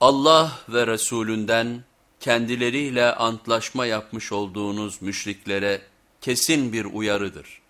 Allah ve Resulünden kendileriyle antlaşma yapmış olduğunuz müşriklere kesin bir uyarıdır.